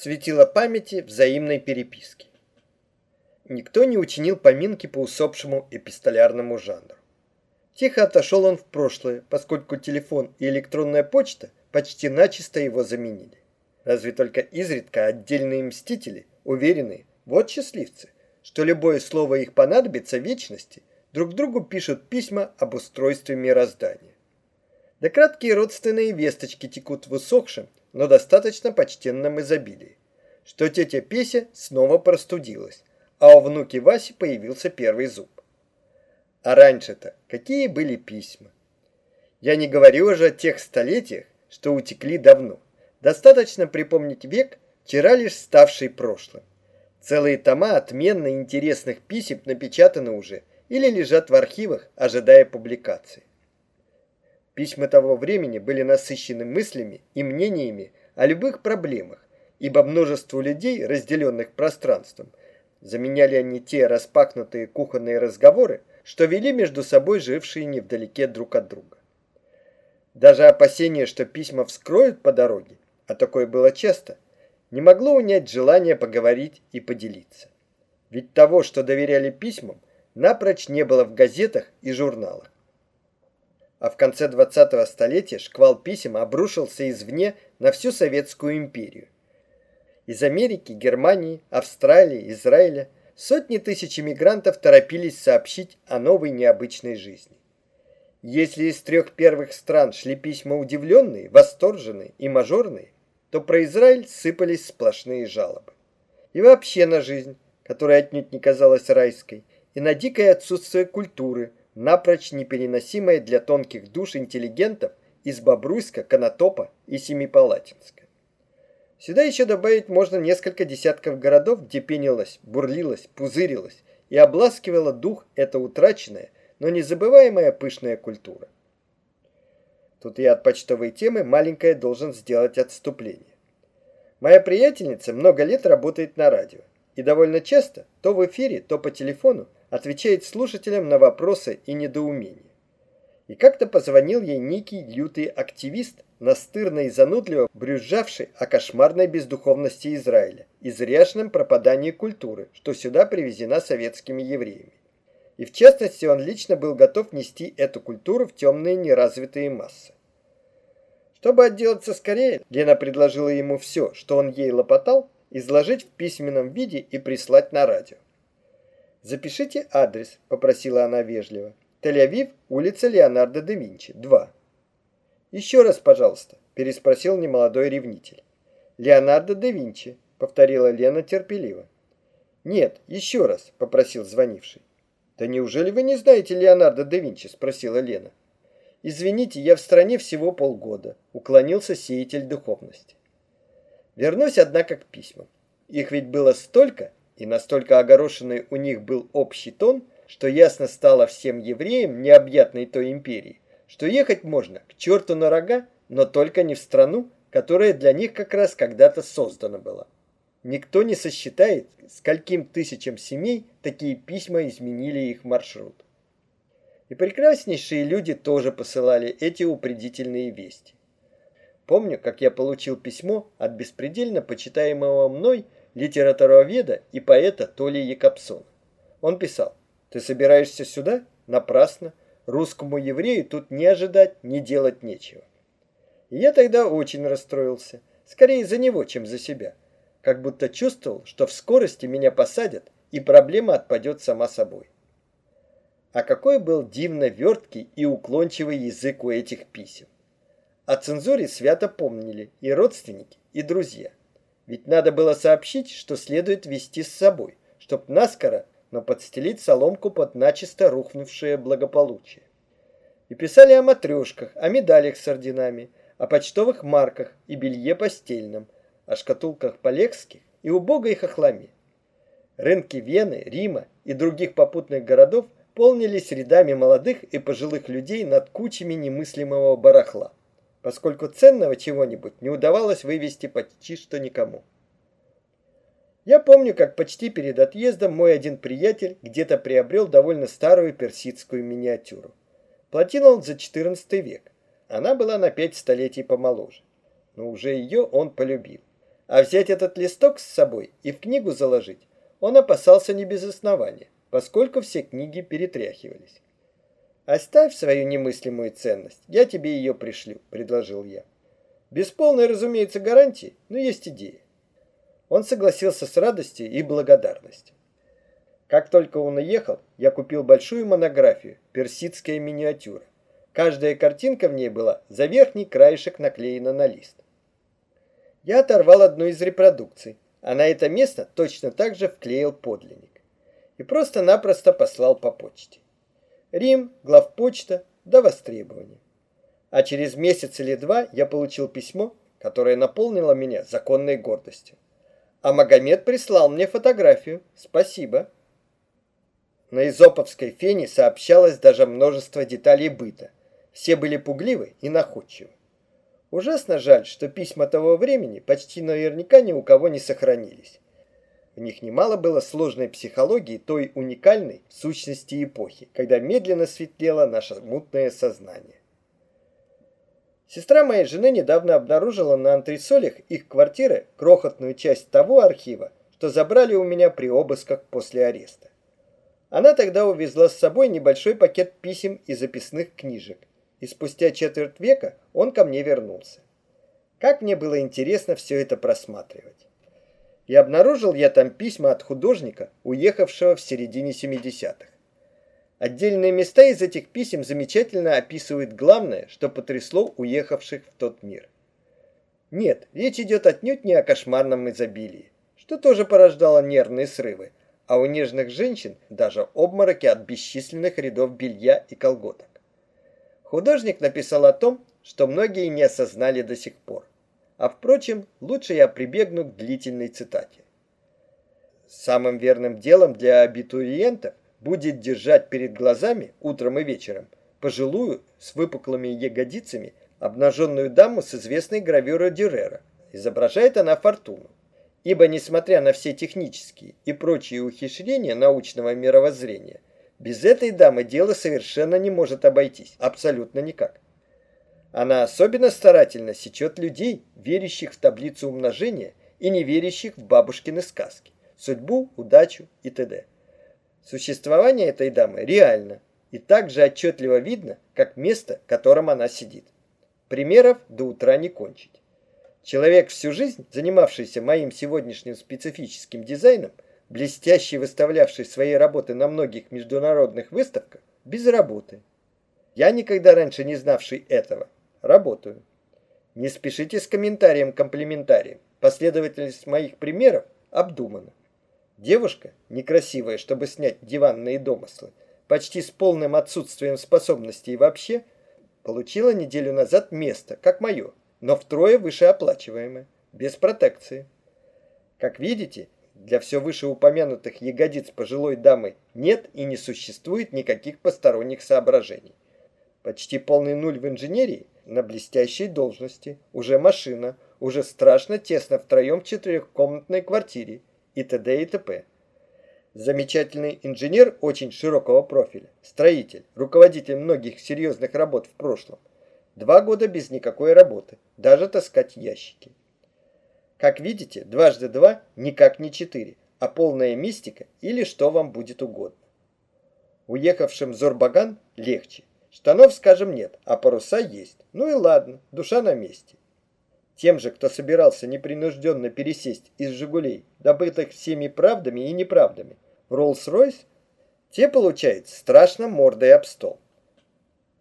Светило памяти взаимной переписки. Никто не учинил поминки по усопшему эпистолярному жанру. Тихо отошел он в прошлое, поскольку телефон и электронная почта почти начисто его заменили. Разве только изредка отдельные мстители, уверенные, вот счастливцы, что любое слово их понадобится вечности, друг другу пишут письма об устройстве мироздания. Да краткие родственные весточки текут в усохшем, но достаточно почтенном изобилии, что тетя Песя снова простудилась, а у внуки Васи появился первый зуб. А раньше-то какие были письма? Я не говорю уже о тех столетиях, что утекли давно. Достаточно припомнить век, вчера лишь ставший прошлым. Целые тома отменно интересных писем напечатаны уже или лежат в архивах, ожидая публикации. Письма того времени были насыщены мыслями и мнениями о любых проблемах, ибо множество людей, разделенных пространством, заменяли они те распахнутые кухонные разговоры, что вели между собой жившие невдалеке друг от друга. Даже опасение, что письма вскроют по дороге, а такое было часто, не могло унять желание поговорить и поделиться. Ведь того, что доверяли письмам, напрочь не было в газетах и журналах а в конце 20-го столетия шквал писем обрушился извне на всю Советскую империю. Из Америки, Германии, Австралии, Израиля сотни тысяч иммигрантов торопились сообщить о новой необычной жизни. Если из трех первых стран шли письма удивленные, восторженные и мажорные, то про Израиль сыпались сплошные жалобы. И вообще на жизнь, которая отнюдь не казалась райской, и на дикое отсутствие культуры – напрочь непереносимое для тонких душ интеллигентов из Бобруйска, Конотопа и Семипалатинска. Сюда еще добавить можно несколько десятков городов, где пенилась, бурлилась, пузырилась и обласкивала дух эта утраченная, но незабываемая пышная культура. Тут я от почтовой темы маленькое должен сделать отступление. Моя приятельница много лет работает на радио, и довольно часто, то в эфире, то по телефону, отвечает слушателям на вопросы и недоумения. И как-то позвонил ей некий лютый активист, настырно и занудливо брюзжавший о кошмарной бездуховности Израиля и зряшном пропадании культуры, что сюда привезена советскими евреями. И в частности он лично был готов нести эту культуру в темные неразвитые массы. Чтобы отделаться скорее, Лена предложила ему все, что он ей лопотал, изложить в письменном виде и прислать на радио. «Запишите адрес», — попросила она вежливо. «Тель-Авив, улица Леонардо да Винчи, 2». «Еще раз, пожалуйста», — переспросил немолодой ревнитель. «Леонардо да Винчи», — повторила Лена терпеливо. «Нет, еще раз», — попросил звонивший. «Да неужели вы не знаете Леонардо да Винчи?» — спросила Лена. «Извините, я в стране всего полгода», — уклонился сеятель духовности. Вернусь, однако, к письмам. Их ведь было столько, и настолько огорошенный у них был общий тон, что ясно стало всем евреям необъятной той империи, что ехать можно к черту на рога, но только не в страну, которая для них как раз когда-то создана была. Никто не сосчитает, скольким тысячам семей такие письма изменили их маршрут. И прекраснейшие люди тоже посылали эти упредительные вести. Помню, как я получил письмо от беспредельно почитаемого мной литературоведа и поэта Толи Якобсона. Он писал, «Ты собираешься сюда? Напрасно. Русскому еврею тут не ожидать, не делать нечего». И я тогда очень расстроился, скорее за него, чем за себя, как будто чувствовал, что в скорости меня посадят, и проблема отпадет сама собой. А какой был дивно верткий и уклончивый язык у этих писем. О цензуре свято помнили и родственники, и друзья. Ведь надо было сообщить, что следует вести с собой, чтоб наскоро, но подстелить соломку под начисто рухнувшее благополучие. И писали о матрешках, о медалях с орденами, о почтовых марках и белье постельном, о шкатулках полегских и убогой хохламе. Рынки Вены, Рима и других попутных городов полнились рядами молодых и пожилых людей над кучами немыслимого барахла поскольку ценного чего-нибудь не удавалось вывести почти что никому. Я помню, как почти перед отъездом мой один приятель где-то приобрел довольно старую персидскую миниатюру. Платил он за XIV век. Она была на пять столетий помоложе. Но уже ее он полюбил. А взять этот листок с собой и в книгу заложить он опасался не без основания, поскольку все книги перетряхивались. «Оставь свою немыслимую ценность, я тебе ее пришлю», — предложил я. Без полной, разумеется, гарантии, но есть идея. Он согласился с радостью и благодарностью. Как только он уехал, я купил большую монографию «Персидская миниатюра». Каждая картинка в ней была за верхний краешек наклеена на лист. Я оторвал одну из репродукций, а на это место точно так же вклеил подлинник. И просто-напросто послал по почте. Рим, главпочта, до востребования. А через месяц или два я получил письмо, которое наполнило меня законной гордостью. А Магомед прислал мне фотографию. Спасибо. На Изоповской фене сообщалось даже множество деталей быта. Все были пугливы и находчивы. Ужасно жаль, что письма того времени почти наверняка ни у кого не сохранились. В них немало было сложной психологии той уникальной сущности эпохи, когда медленно светлело наше мутное сознание. Сестра моей жены недавно обнаружила на антресолях их квартиры крохотную часть того архива, что забрали у меня при обысках после ареста. Она тогда увезла с собой небольшой пакет писем и записных книжек, и спустя четверть века он ко мне вернулся. Как мне было интересно все это просматривать. И обнаружил я там письма от художника, уехавшего в середине 70-х. Отдельные места из этих писем замечательно описывают главное, что потрясло уехавших в тот мир. Нет, речь идет отнюдь не о кошмарном изобилии, что тоже порождало нервные срывы, а у нежных женщин даже обмороки от бесчисленных рядов белья и колготок. Художник написал о том, что многие не осознали до сих пор. А впрочем, лучше я прибегну к длительной цитате. Самым верным делом для абитуриентов будет держать перед глазами утром и вечером пожилую с выпуклыми ягодицами обнаженную даму с известной гравюрой Дюрера. Изображает она фортуну. Ибо, несмотря на все технические и прочие ухищрения научного мировоззрения, без этой дамы дело совершенно не может обойтись, абсолютно никак. Она особенно старательно сечет людей, верящих в таблицу умножения и не верящих в бабушкины сказки, судьбу, удачу и т.д. Существование этой дамы реально и также отчетливо видно, как место, в котором она сидит. Примеров до утра не кончить. Человек всю жизнь, занимавшийся моим сегодняшним специфическим дизайном, блестяще выставлявший свои работы на многих международных выставках, без работы. Я никогда раньше не знавший этого. Работаю. Не спешите с комментарием-комплиментарием. Последовательность моих примеров обдумана. Девушка, некрасивая, чтобы снять диванные домыслы, почти с полным отсутствием способностей вообще, получила неделю назад место, как мое, но втрое вышеоплачиваемое, без протекции. Как видите, для все вышеупомянутых ягодиц пожилой дамы нет и не существует никаких посторонних соображений. Почти полный нуль в инженерии на блестящей должности, уже машина, уже страшно тесно втроем в четырехкомнатной квартире и т.д. и т.п. Замечательный инженер очень широкого профиля, строитель, руководитель многих серьезных работ в прошлом. Два года без никакой работы, даже таскать ящики. Как видите, дважды два никак не четыре, а полная мистика или что вам будет угодно. Уехавшим Зорбаган легче. Штанов, скажем, нет, а паруса есть. Ну и ладно, душа на месте. Тем же, кто собирался непринужденно пересесть из «Жигулей», добытых всеми правдами и неправдами, в Роллс-Ройс, те получают страшно мордой об стол.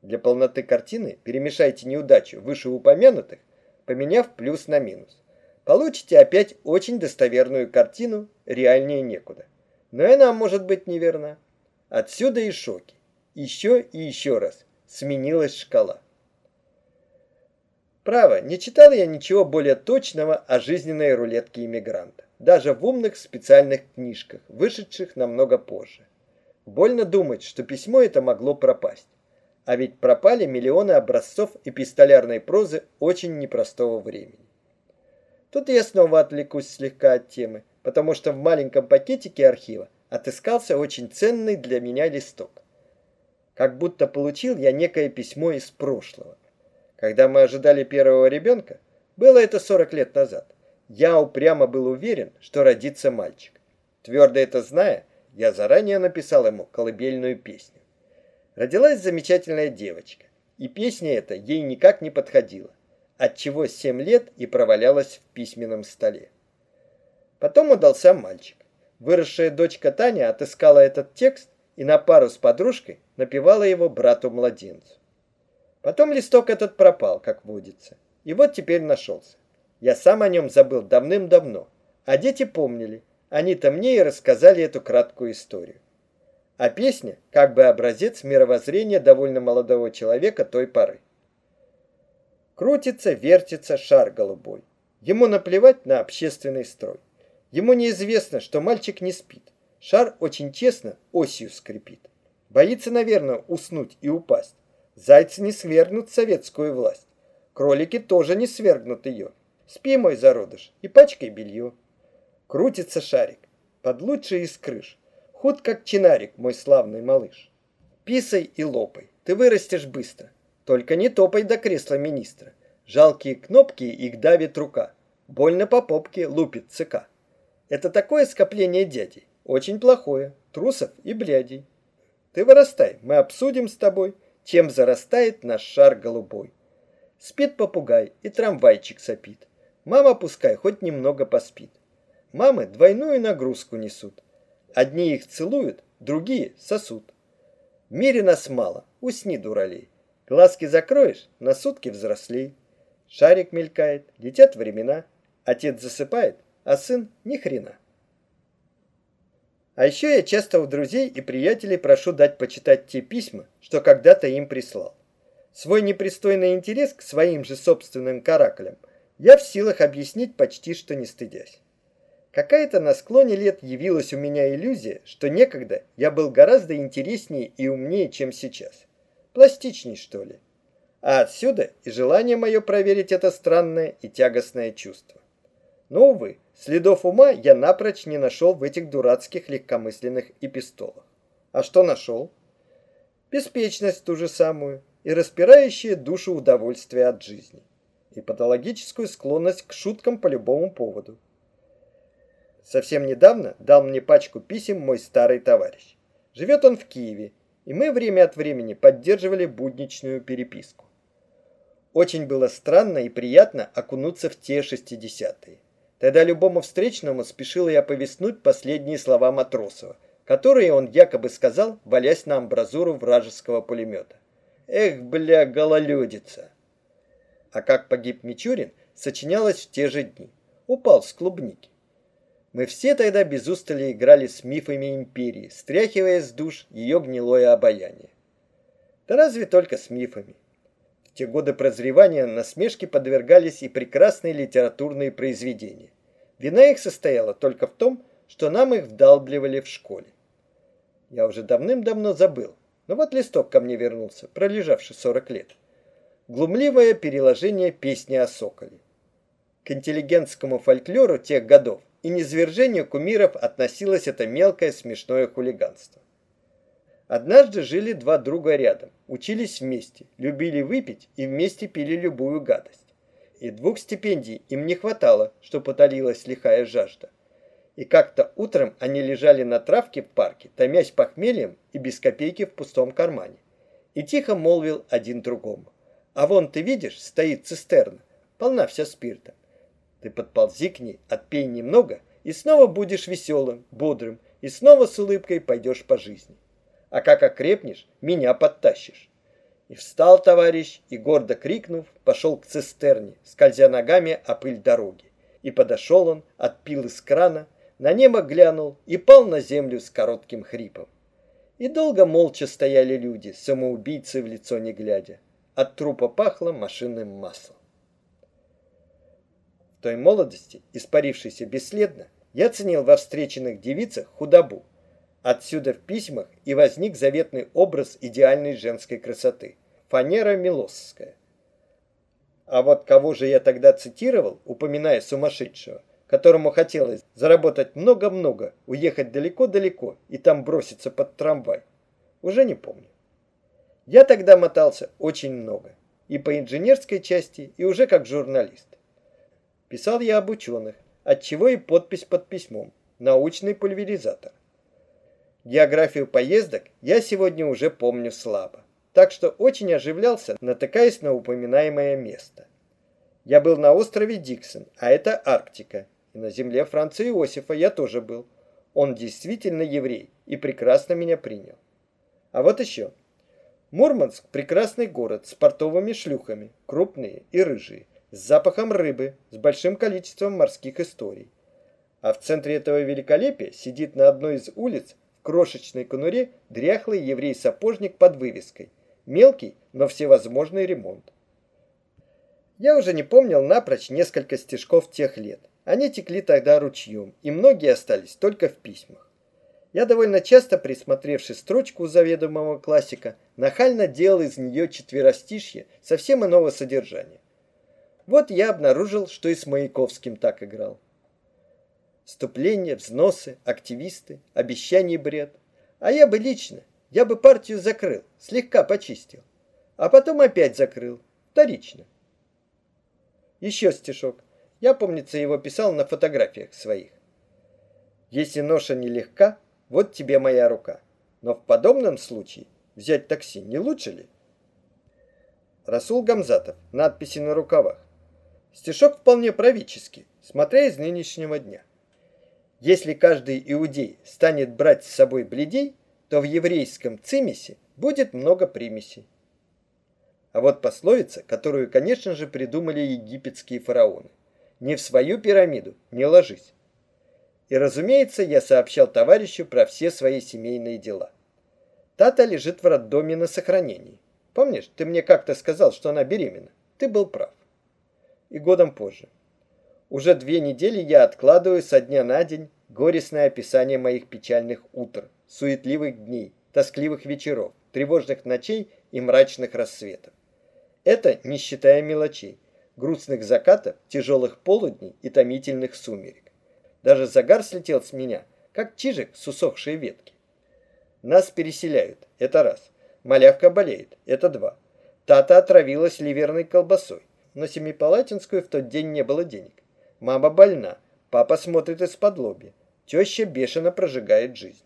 Для полноты картины перемешайте неудачу вышеупомянутых, поменяв плюс на минус получите опять очень достоверную картину, реальнее некуда. Но она может быть неверна. Отсюда и шоки. Еще и еще раз. Сменилась шкала. Право, не читал я ничего более точного о жизненной рулетке иммигранта. Даже в умных специальных книжках, вышедших намного позже. Больно думать, что письмо это могло пропасть. А ведь пропали миллионы образцов эпистолярной прозы очень непростого времени. Тут я снова отвлекусь слегка от темы, потому что в маленьком пакетике архива отыскался очень ценный для меня листок. Как будто получил я некое письмо из прошлого. Когда мы ожидали первого ребенка, было это 40 лет назад, я упрямо был уверен, что родится мальчик. Твердо это зная, я заранее написал ему колыбельную песню. Родилась замечательная девочка, и песня эта ей никак не подходила, отчего семь лет и провалялась в письменном столе. Потом удался мальчик. Выросшая дочка Таня отыскала этот текст и на пару с подружкой напевала его брату-младенцу. Потом листок этот пропал, как водится, и вот теперь нашелся. Я сам о нем забыл давным-давно, а дети помнили. Они-то мне и рассказали эту краткую историю. А песня как бы образец мировоззрения довольно молодого человека той поры. Крутится, вертится шар голубой. Ему наплевать на общественный строй. Ему неизвестно, что мальчик не спит. Шар очень честно осью скрипит. Боится, наверное, уснуть и упасть. Зайцы не свергнут советскую власть. Кролики тоже не свергнут ее. Спи, мой зародыш, и пачкай белье. Крутится шарик под лучший из крыш. Худ как чинарик, мой славный малыш. Писай и лопай, ты вырастешь быстро. Только не топай до кресла министра. Жалкие кнопки их давит рука. Больно по попке лупит ЦК. Это такое скопление дядей. Очень плохое. Трусов и блядей. Ты вырастай, мы обсудим с тобой, чем зарастает наш шар голубой. Спит попугай и трамвайчик сопит. Мама пускай хоть немного поспит. Мамы двойную нагрузку несут. Одни их целуют, другие сосут. В мире нас мало, усни, дуралей. Глазки закроешь, на сутки взрослей. Шарик мелькает, летят времена. Отец засыпает, а сын ни хрена. А еще я часто у друзей и приятелей прошу дать почитать те письма, что когда-то им прислал. Свой непристойный интерес к своим же собственным каракулям я в силах объяснить почти что не стыдясь. Какая-то на склоне лет явилась у меня иллюзия, что некогда я был гораздо интереснее и умнее, чем сейчас. Пластичней, что ли. А отсюда и желание мое проверить это странное и тягостное чувство. Но, увы, следов ума я напрочь не нашел в этих дурацких легкомысленных эпистолах. А что нашел? Беспечность ту же самую и распирающее душу удовольствие от жизни и патологическую склонность к шуткам по любому поводу. Совсем недавно дал мне пачку писем мой старый товарищ. Живет он в Киеве, и мы время от времени поддерживали будничную переписку. Очень было странно и приятно окунуться в те шестидесятые. Тогда любому встречному спешил я повестнуть последние слова Матросова, которые он якобы сказал, валясь на амбразуру вражеского пулемета. Эх, бля, гололедица! а как погиб Мичурин, сочинялось в те же дни. Упал с клубники. Мы все тогда без устали играли с мифами империи, стряхивая с душ ее гнилое обаяние. Да разве только с мифами. Те годы прозревания насмешки подвергались и прекрасные литературные произведения. Вина их состояла только в том, что нам их вдалбливали в школе. Я уже давным-давно забыл, но вот листок ко мне вернулся, пролежавший 40 лет глумливое переложение песни о соколе. К интеллигентскому фольклору тех годов и низвержению кумиров относилось это мелкое смешное хулиганство. Однажды жили два друга рядом, учились вместе, любили выпить и вместе пили любую гадость. И двух стипендий им не хватало, что потолилась лихая жажда. И как-то утром они лежали на травке в парке, томясь похмельем и без копейки в пустом кармане. И тихо молвил один другому. А вон, ты видишь, стоит цистерна, полна вся спирта. Ты подползи к ней, отпей немного, и снова будешь веселым, бодрым, и снова с улыбкой пойдешь по жизни. А как окрепнешь, меня подтащишь. И встал товарищ, и гордо крикнув, пошел к цистерне, скользя ногами о пыль дороги. И подошел он, отпил из крана, на небо глянул и пал на землю с коротким хрипом. И долго молча стояли люди, самоубийцы в лицо не глядя. От трупа пахло машинным маслом. В той молодости, испарившейся бесследно, я ценил во встреченных девицах худобу. Отсюда в письмах и возник заветный образ идеальной женской красоты – фанера Милосская. А вот кого же я тогда цитировал, упоминая сумасшедшего, которому хотелось заработать много-много, уехать далеко-далеко и там броситься под трамвай, уже не помню. Я тогда мотался очень много. И по инженерской части, и уже как журналист. Писал я об ученых, отчего и подпись под письмом «Научный пульверизатор». Географию поездок я сегодня уже помню слабо, так что очень оживлялся, натыкаясь на упоминаемое место. Я был на острове Диксон, а это Арктика, и на земле Франца Иосифа я тоже был. Он действительно еврей и прекрасно меня принял. А вот еще. Мурманск – прекрасный город с портовыми шлюхами, крупные и рыжие, с запахом рыбы, с большим количеством морских историй. А в центре этого великолепия сидит на одной из улиц крошечной конуре дряхлый еврей-сапожник под вывеской. Мелкий, но всевозможный ремонт. Я уже не помнил напрочь несколько стишков тех лет. Они текли тогда ручьем, и многие остались только в письмах. Я довольно часто, присмотревшись строчку у заведомого классика, нахально делал из нее четверостишье совсем иного содержания. Вот я обнаружил, что и с Маяковским так играл. Вступления, взносы, активисты, обещаний бред. А я бы лично, я бы партию закрыл, слегка почистил. А потом опять закрыл, вторично. Еще стишок. Я, помнится, его писал на фотографиях своих. Если ноша нелегка, вот тебе моя рука. Но в подобном случае взять такси не лучше ли? Расул Гамзатов. Надписи на рукавах. Стишок вполне правительский, смотря из нынешнего дня. Если каждый иудей станет брать с собой бледей, то в еврейском цимисе будет много примесей. А вот пословица, которую, конечно же, придумали египетские фараоны. Не в свою пирамиду, не ложись. И, разумеется, я сообщал товарищу про все свои семейные дела. Тата лежит в роддоме на сохранении. Помнишь, ты мне как-то сказал, что она беременна? Ты был прав и годом позже. Уже две недели я откладываю со дня на день горестное описание моих печальных утр, суетливых дней, тоскливых вечеров, тревожных ночей и мрачных рассветов. Это не считая мелочей, грустных закатов, тяжелых полудней и томительных сумерек. Даже загар слетел с меня, как чижик с усохшей ветки. Нас переселяют, это раз. Малявка болеет, это два. Тата отравилась ливерной колбасой, на Семипалатинскую в тот день не было денег. Мама больна, папа смотрит из-под лоби, теща бешено прожигает жизнь.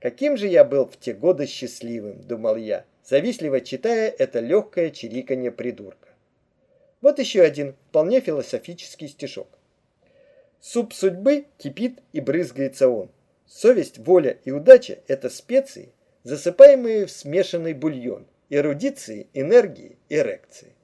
Каким же я был в те годы счастливым, думал я, завистливо читая это легкое чириканье придурка. Вот еще один вполне философический стишок. Суп судьбы кипит и брызгается он. Совесть, воля и удача – это специи, засыпаемые в смешанный бульон, эрудиции, энергии, эрекции.